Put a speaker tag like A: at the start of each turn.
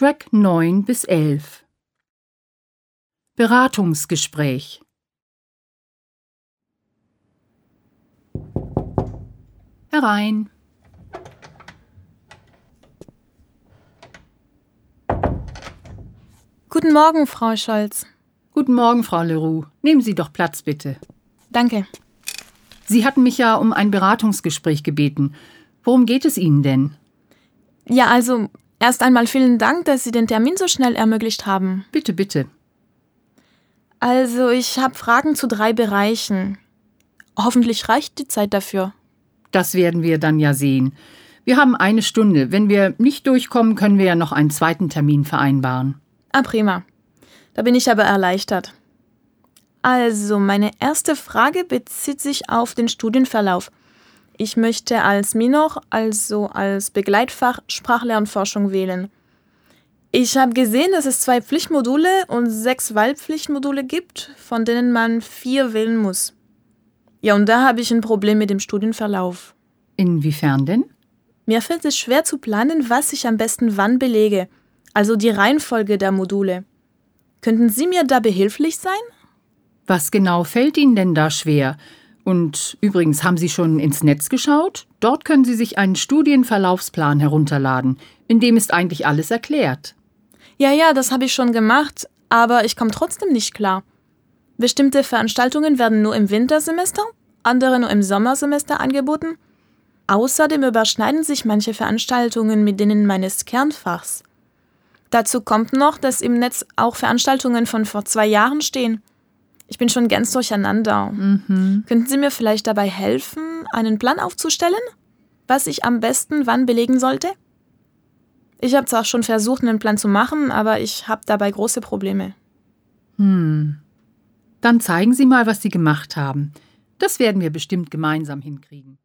A: Track 9 bis 11 Beratungsgespräch Herein.
B: Guten Morgen, Frau Scholz.
A: Guten Morgen, Frau Leroux. Nehmen Sie doch Platz, bitte.
B: Danke.
A: Sie hatten mich ja um ein Beratungsgespräch gebeten. Worum geht es Ihnen denn?
B: Ja, also erst einmal vielen Dank, dass Sie den Termin so schnell ermöglicht haben.
A: Bitte, bitte.
B: Also, ich habe Fragen zu drei Bereichen. Hoffentlich reicht die Zeit dafür.
A: Das werden wir dann ja sehen. Wir haben eine Stunde. Wenn wir nicht durchkommen, können wir ja noch einen zweiten Termin vereinbaren.
B: Ah, prima. Da bin ich aber erleichtert. Also, meine erste Frage bezieht sich auf den Studienverlauf. Ich möchte als Minor, also als Begleitfach Sprachlernforschung wählen. Ich habe gesehen, dass es zwei Pflichtmodule und sechs Wahlpflichtmodule gibt, von denen man vier wählen muss. Ja, und da habe ich ein Problem mit dem Studienverlauf.
A: Inwiefern denn?
B: Mir fällt es schwer zu planen, was ich am besten wann belege, also die Reihenfolge der Module. Könnten Sie mir da behilflich sein?
A: Was genau fällt Ihnen denn da schwer? Und übrigens, haben Sie schon ins Netz geschaut? Dort können Sie sich einen Studienverlaufsplan herunterladen. In dem ist eigentlich alles erklärt.
B: Ja, ja, das habe ich schon gemacht, aber ich komme trotzdem nicht klar. Bestimmte Veranstaltungen werden nur im Wintersemester, andere nur im Sommersemester angeboten. Außerdem überschneiden sich manche Veranstaltungen mit denen meines Kernfachs. Dazu kommt noch, dass im Netz auch Veranstaltungen von vor zwei Jahren stehen. Ich bin schon ganz durcheinander.
A: Mhm.
B: Könnten Sie mir vielleicht dabei helfen, einen Plan aufzustellen, was ich am besten wann belegen sollte? Ich habe zwar schon versucht, einen Plan zu machen, aber ich habe dabei große Probleme.
A: Hm. Dann zeigen Sie mal, was Sie gemacht haben. Das werden wir bestimmt gemeinsam hinkriegen.